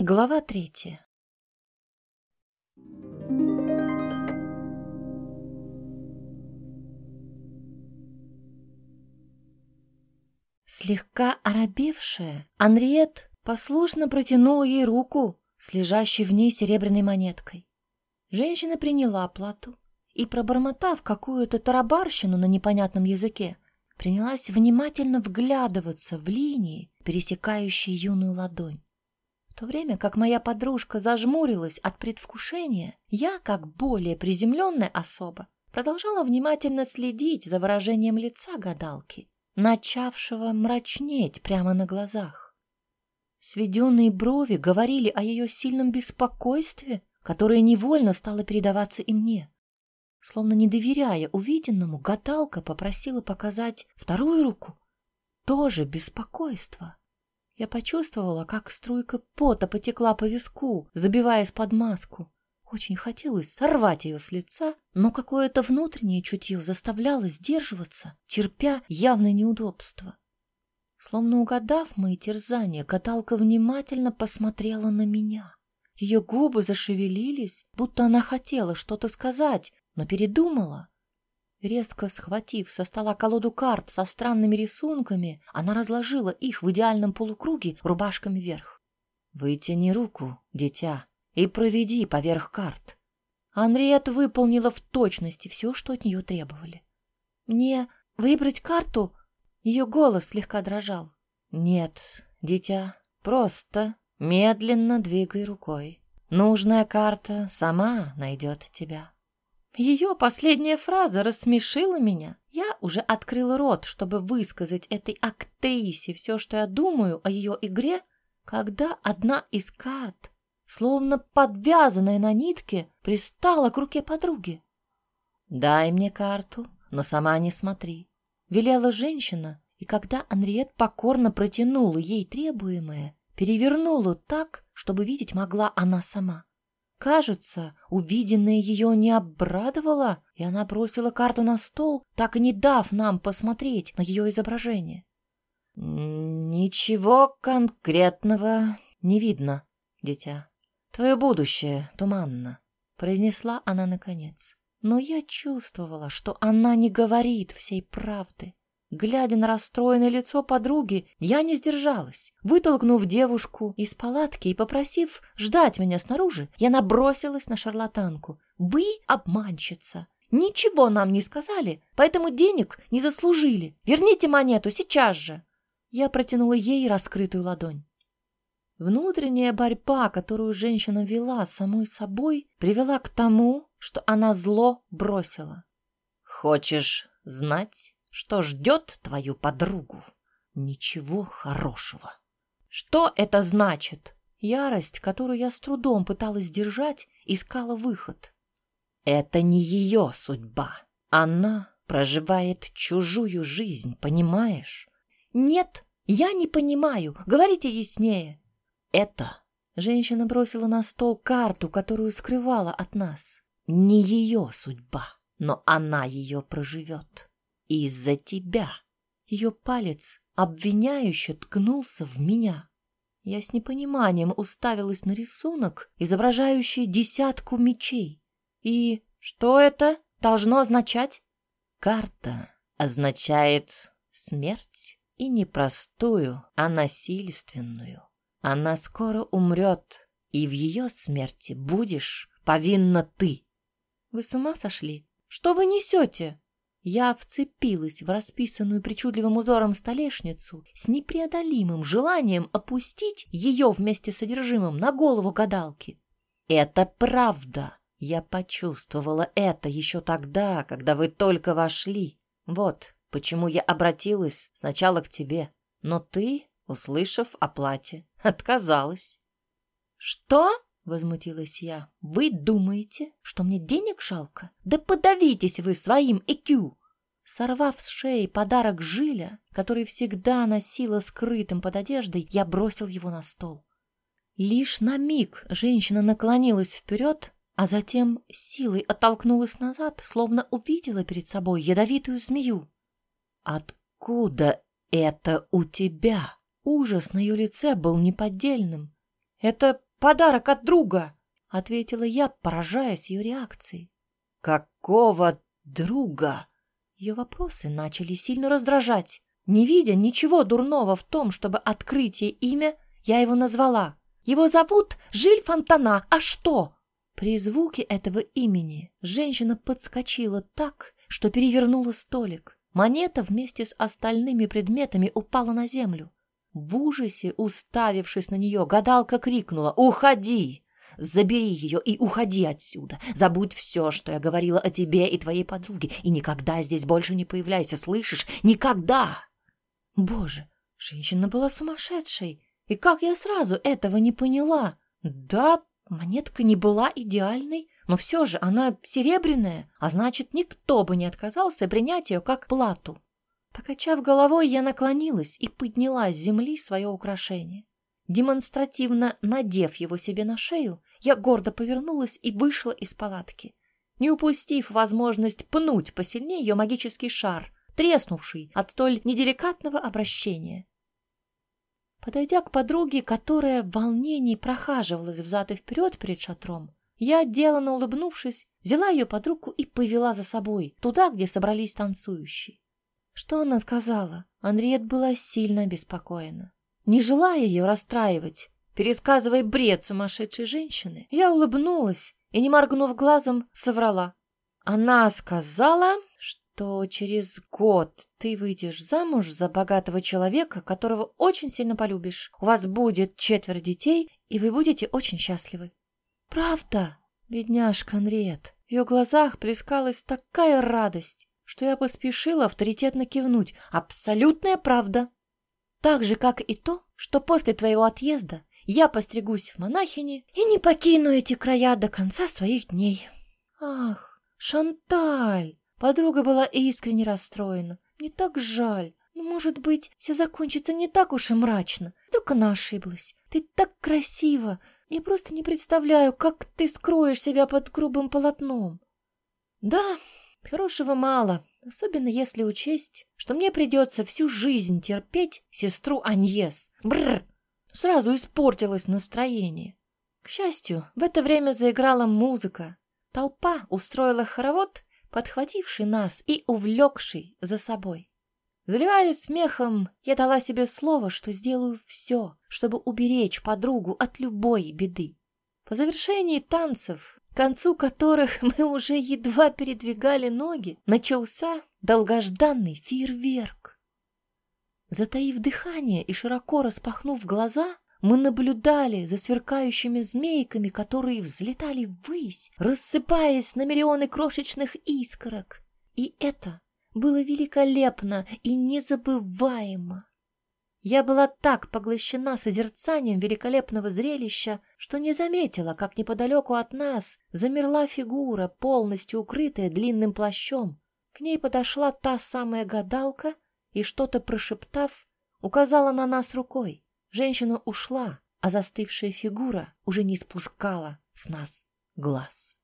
Глава третья. Слегка оробевшая, Анриет послушно протянула ей руку с лежащей в ней серебряной монеткой. Женщина приняла оплату и, пробормотав какую-то тарабарщину на непонятном языке, принялась внимательно вглядываться в линии, пересекающие юную ладонь. В то время как моя подружка зажмурилась от предвкушения, я, как более приземленная особа, продолжала внимательно следить за выражением лица гадалки, начавшего мрачнеть прямо на глазах. Сведенные брови говорили о ее сильном беспокойстве, которое невольно стало передаваться и мне. Словно не доверяя увиденному, гадалка попросила показать вторую руку. Тоже беспокойство. Я почувствовала, как струйка пота потекла по виску, забиваясь под маску. Очень хотелось сорвать ее с лица, но какое-то внутреннее чутье заставляло сдерживаться, терпя явное неудобство. Словно угадав мои терзания, гадалка внимательно посмотрела на меня. Ее губы зашевелились, будто она хотела что-то сказать, но передумала. Резко схватив со стола колоду карт со странными рисунками, она разложила их в идеальном полукруге рубашками вверх. «Вытяни руку, дитя, и проведи поверх карт». Анриет выполнила в точности все, что от нее требовали. «Мне выбрать карту?» Ее голос слегка дрожал. «Нет, дитя, просто медленно двигай рукой. Нужная карта сама найдет тебя». Ее последняя фраза рассмешила меня. Я уже открыла рот, чтобы высказать этой актрисе все, что я думаю о ее игре, когда одна из карт, словно подвязанная на нитке, пристала к руке подруги. «Дай мне карту, но сама не смотри», — велела женщина, и когда Анриет покорно протянула ей требуемое, перевернула так, чтобы видеть могла она сама. Кажется, увиденное ее не обрадовало, и она бросила карту на стол, так и не дав нам посмотреть на ее изображение. «Ничего конкретного не видно, дитя. Твое будущее туманно», — произнесла она наконец. Но я чувствовала, что она не говорит всей правды. Глядя на расстроенное лицо подруги, я не сдержалась. Вытолкнув девушку из палатки и попросив ждать меня снаружи, я набросилась на шарлатанку. «Вы обманщица! Ничего нам не сказали, поэтому денег не заслужили. Верните монету сейчас же!» Я протянула ей раскрытую ладонь. Внутренняя борьба, которую женщина вела самой собой, привела к тому, что она зло бросила. «Хочешь знать?» Что ждет твою подругу. Ничего хорошего. Что это значит? Ярость, которую я с трудом пыталась держать, искала выход. Это не ее судьба. Она проживает чужую жизнь, понимаешь? Нет, я не понимаю. Говорите яснее. Это женщина бросила на стол карту, которую скрывала от нас. Не ее судьба, но она ее проживет. Из-за тебя. Ее палец обвиняюще ткнулся в меня. Я с непониманием уставилась на рисунок, изображающий десятку мечей. И что это должно означать? Карта означает смерть, и не простую, а насильственную. Она скоро умрет, и в ее смерти будешь повинна ты. Вы с ума сошли? Что вы несете? Я вцепилась в расписанную причудливым узором столешницу с непреодолимым желанием опустить ее вместе с содержимым на голову гадалки. Это правда. Я почувствовала это еще тогда, когда вы только вошли. Вот почему я обратилась сначала к тебе. Но ты, услышав о плате, отказалась. Что? Возмутилась я. Вы думаете, что мне денег жалко? Да подавитесь вы своим ЭКЮ! Сорвав с шеи подарок Жиля, который всегда носила скрытым под одеждой, я бросил его на стол. Лишь на миг женщина наклонилась вперед, а затем силой оттолкнулась назад, словно увидела перед собой ядовитую змею. «Откуда это у тебя?» Ужас на ее лице был неподдельным. «Это подарок от друга», — ответила я, поражаясь ее реакцией. «Какого друга?» Ее вопросы начали сильно раздражать. Не видя ничего дурного в том, чтобы открыть ей имя, я его назвала. Его зовут Жиль Фонтана, а что? При звуке этого имени женщина подскочила так, что перевернула столик. Монета вместе с остальными предметами упала на землю. В ужасе, уставившись на нее, гадалка крикнула «Уходи! Забери ее и уходи отсюда. Забудь все, что я говорила о тебе и твоей подруге, и никогда здесь больше не появляйся, слышишь? Никогда!» Боже, женщина была сумасшедшей. И как я сразу этого не поняла? Да, монетка не была идеальной, но все же она серебряная, а значит, никто бы не отказался принять ее как плату. Покачав головой, я наклонилась и подняла с земли свое украшение. Демонстративно надев его себе на шею, я гордо повернулась и вышла из палатки, не упустив возможность пнуть посильнее ее магический шар, треснувший от столь неделикатного обращения. Подойдя к подруге, которая в волнении прохаживалась взад и вперед перед шатром, я, деланно улыбнувшись, взяла ее под руку и повела за собой, туда, где собрались танцующие. Что она сказала? Анриет была сильно обеспокоена. Не желая ее расстраивать, пересказывая бред сумасшедшей женщины, я улыбнулась и, не моргнув глазом, соврала. Она сказала, что через год ты выйдешь замуж за богатого человека, которого очень сильно полюбишь. У вас будет четверо детей, и вы будете очень счастливы. Правда, бедняжка Анриет. В ее глазах плескалась такая радость, что я поспешила авторитетно кивнуть. Абсолютная правда. Так же, как и то, что после твоего отъезда я постригусь в монахини и не покину эти края до конца своих дней. Ах, Шанталь! Подруга была искренне расстроена. Мне так жаль. Но, может быть, все закончится не так уж и мрачно. Вдруг она ошиблась. Ты так красива. Я просто не представляю, как ты скроешь себя под грубым полотном. Да, хорошего мало, особенно если учесть, что мне придется всю жизнь терпеть сестру Аньес. Бррр! Сразу испортилось настроение. К счастью, в это время заиграла музыка. Толпа устроила хоровод, подхвативший нас и увлекший за собой. Заливаясь смехом, я дала себе слово, что сделаю все, чтобы уберечь подругу от любой беды. По завершении танцев, концу которых мы уже едва передвигали ноги, начался долгожданный фейерверк. Затаив дыхание и широко распахнув глаза, мы наблюдали за сверкающими змейками, которые взлетали ввысь, рассыпаясь на миллионы крошечных искорок. И это было великолепно и незабываемо. Я была так поглощена созерцанием великолепного зрелища, что не заметила, как неподалеку от нас замерла фигура, полностью укрытая длинным плащом. К ней подошла та самая гадалка — и, что-то прошептав, указала на нас рукой. Женщина ушла, а застывшая фигура уже не спускала с нас глаз.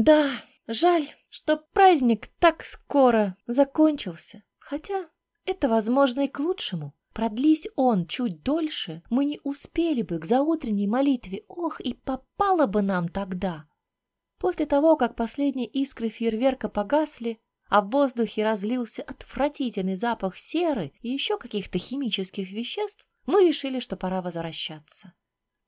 Да, жаль, что праздник так скоро закончился, хотя это, возможно, и к лучшему. Продлись он чуть дольше, мы не успели бы к заутренней молитве. Ох, и попало бы нам тогда! После того, как последние искры фейерверка погасли, а в воздухе разлился отвратительный запах серы и еще каких-то химических веществ, мы решили, что пора возвращаться.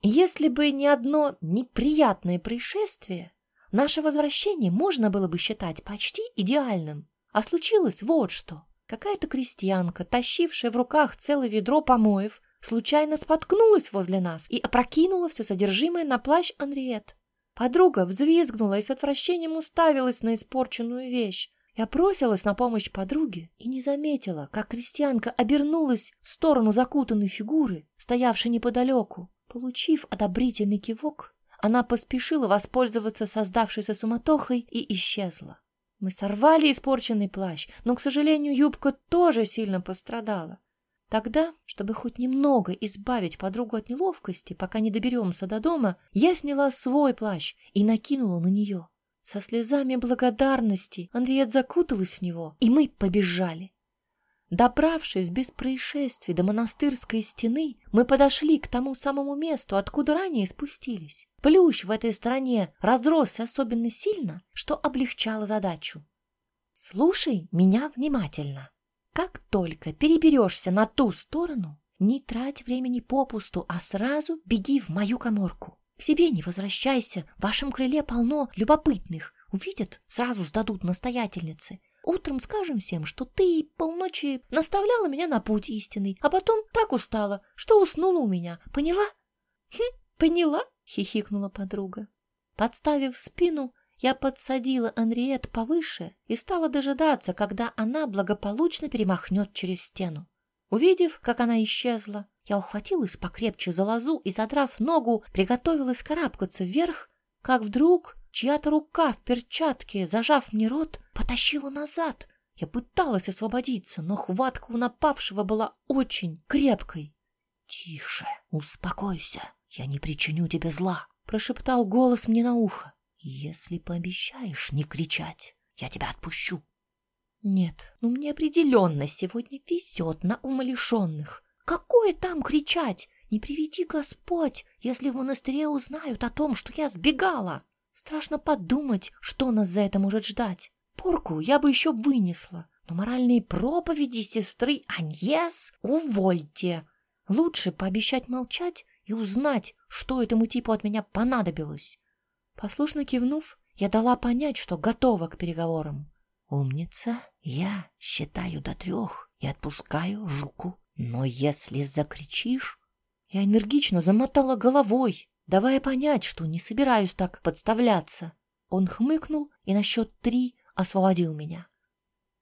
Если бы не одно неприятное происшествие, наше возвращение можно было бы считать почти идеальным. А случилось вот что. Какая-то крестьянка, тащившая в руках целое ведро помоев, случайно споткнулась возле нас и опрокинула все содержимое на плащ Анриет. Подруга взвизгнула и с отвращением уставилась на испорченную вещь. Я бросилась на помощь подруге и не заметила, как крестьянка обернулась в сторону закутанной фигуры, стоявшей неподалеку. Получив одобрительный кивок, она поспешила воспользоваться создавшейся суматохой и исчезла. Мы сорвали испорченный плащ, но, к сожалению, юбка тоже сильно пострадала. Тогда, чтобы хоть немного избавить подругу от неловкости, пока не доберемся до дома, я сняла свой плащ и накинула на нее. Со слезами благодарности Андреет закуталась в него, и мы побежали. Добравшись без происшествий до монастырской стены, мы подошли к тому самому месту, откуда ранее спустились. Плющ в этой стороне разросся особенно сильно, что облегчало задачу. Слушай меня внимательно. Как только переберешься на ту сторону, не трать времени попусту, а сразу беги в мою коморку. К себе не возвращайся, в вашем крыле полно любопытных. Увидят, сразу сдадут настоятельницы. Утром скажем всем, что ты полночи наставляла меня на путь истинный, а потом так устала, что уснула у меня. Поняла? Хм, поняла, хихикнула подруга. Подставив спину, я подсадила Анриет повыше и стала дожидаться, когда она благополучно перемахнет через стену. Увидев, как она исчезла, я ухватилась покрепче за лозу и, задрав ногу, приготовилась карабкаться вверх, как вдруг чья-то рука в перчатке, зажав мне рот, потащила назад. Я пыталась освободиться, но хватка у напавшего была очень крепкой. — Тише, успокойся, я не причиню тебе зла, — прошептал голос мне на ухо. — Если пообещаешь не кричать, я тебя отпущу. Нет, ну мне определенно сегодня везет на умалишенных. Какое там кричать? Не приведи Господь, если в монастыре узнают о том, что я сбегала. Страшно подумать, что нас за это может ждать. Порку я бы еще вынесла, но моральные проповеди сестры Аньес увольте. Лучше пообещать молчать и узнать, что этому типу от меня понадобилось. Послушно кивнув, я дала понять, что готова к переговорам. Умница, я считаю до трех и отпускаю жуку. Но если закричишь... Я энергично замотала головой, давая понять, что не собираюсь так подставляться. Он хмыкнул и на счет три освободил меня.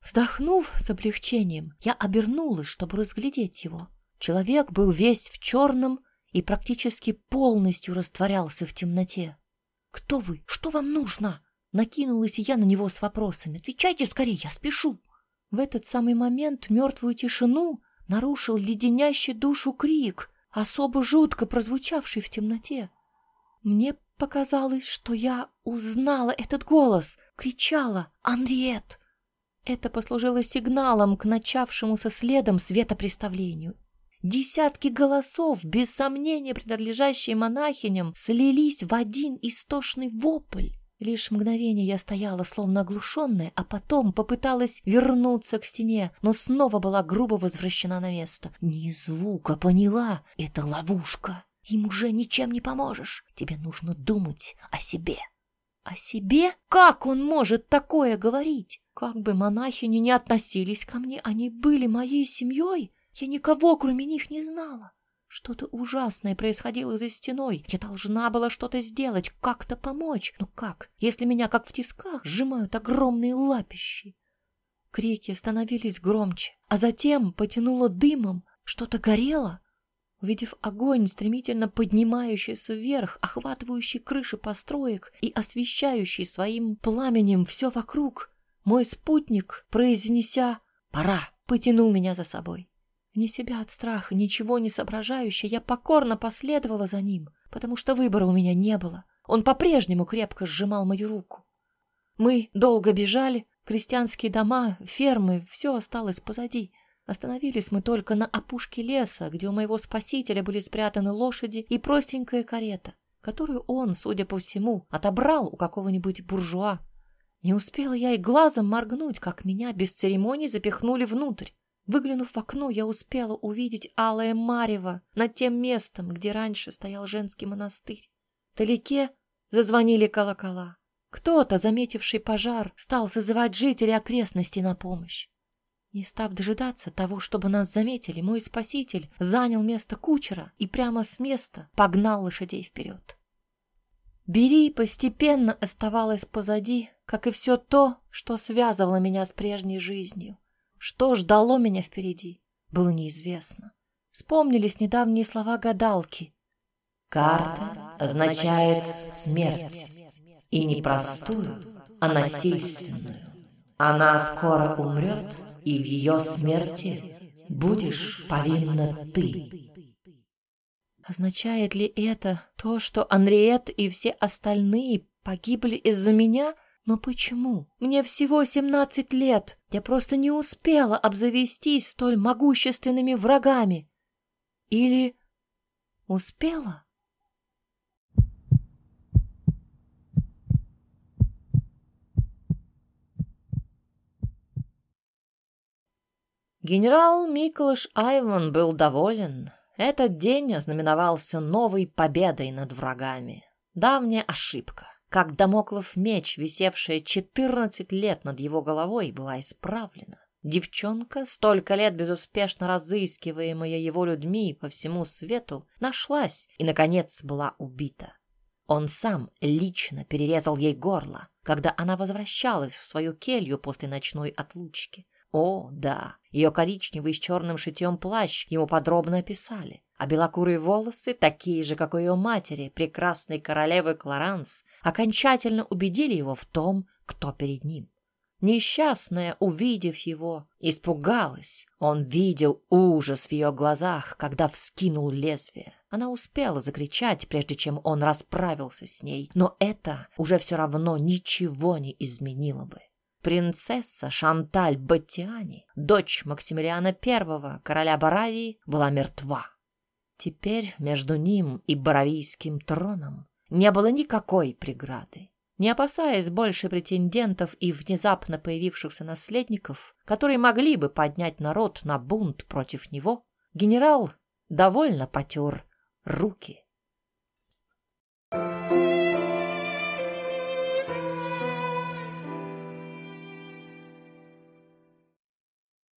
Вздохнув с облегчением, я обернулась, чтобы разглядеть его. Человек был весь в черном и практически полностью растворялся в темноте. «Кто вы? Что вам нужно?» Накинулась я на него с вопросами. «Отвечайте скорее, я спешу!» В этот самый момент мертвую тишину нарушил леденящий душу крик, особо жутко прозвучавший в темноте. Мне показалось, что я узнала этот голос, кричала «Анриет!». Это послужило сигналом к начавшемуся следом светопреставлению. Десятки голосов, без сомнения принадлежащие монахиням, слились в один истошный вопль. Лишь мгновение я стояла, словно оглушенная, а потом попыталась вернуться к стене, но снова была грубо возвращена на место. Ни звука, поняла, это ловушка. Им уже ничем не поможешь. Тебе нужно думать о себе. О себе? Как он может такое говорить? Как бы монахини не относились ко мне, они были моей семьей. Я никого, кроме них, не знала. Что-то ужасное происходило за стеной. Я должна была что-то сделать, как-то помочь. Но как, если меня, как в тисках, сжимают огромные лапищи? Крики становились громче, а затем потянуло дымом. Что-то горело. Увидев огонь, стремительно поднимающийся вверх, охватывающий крыши построек и освещающий своим пламенем все вокруг, мой спутник, произнеся «Пора!», потянул меня за собой. Вне себя от страха, ничего не соображающая, я покорно последовала за ним, потому что выбора у меня не было. Он по-прежнему крепко сжимал мою руку. Мы долго бежали, крестьянские дома, фермы, все осталось позади. Остановились мы только на опушке леса, где у моего спасителя были спрятаны лошади и простенькая карета, которую он, судя по всему, отобрал у какого-нибудь буржуа. Не успела я и глазом моргнуть, как меня без церемоний запихнули внутрь. Выглянув в окно, я успела увидеть алое марево над тем местом, где раньше стоял женский монастырь. Вдалеке зазвонили колокола. Кто-то, заметивший пожар, стал созывать жителей окрестностей на помощь. Не став дожидаться того, чтобы нас заметили, мой спаситель занял место кучера и прямо с места погнал лошадей вперед. Бери постепенно оставалось позади, как и все то, что связывало меня с прежней жизнью. Что ждало меня впереди, было неизвестно. Вспомнились недавние слова гадалки. «Карта означает смерть, и не простую, а насильственную. Она скоро умрет, и в ее смерти будешь повинна ты». Означает ли это то, что Анриет и все остальные погибли из-за меня — Но почему? Мне всего семнадцать лет. Я просто не успела обзавестись столь могущественными врагами. Или успела? Генерал Миколаш Айван был доволен. Этот день ознаменовался новой победой над врагами. Давняя ошибка. Как домоклов меч, висевшая четырнадцать лет над его головой, была исправлена. Девчонка, столько лет безуспешно разыскиваемая его людьми по всему свету, нашлась и, наконец, была убита. Он сам лично перерезал ей горло, когда она возвращалась в свою келью после ночной отлучки. О, да, ее коричневый с черным шитьем плащ ему подробно описали, а белокурые волосы, такие же, как у ее матери, прекрасной королевы Кларанс, окончательно убедили его в том, кто перед ним. Несчастная, увидев его, испугалась. Он видел ужас в ее глазах, когда вскинул лезвие. Она успела закричать, прежде чем он расправился с ней, но это уже все равно ничего не изменило бы. Принцесса Шанталь Баттиани, дочь Максимилиана I, короля Баравии, была мертва. Теперь между ним и Боровийским троном не было никакой преграды. Не опасаясь больше претендентов и внезапно появившихся наследников, которые могли бы поднять народ на бунт против него, генерал довольно потер руки.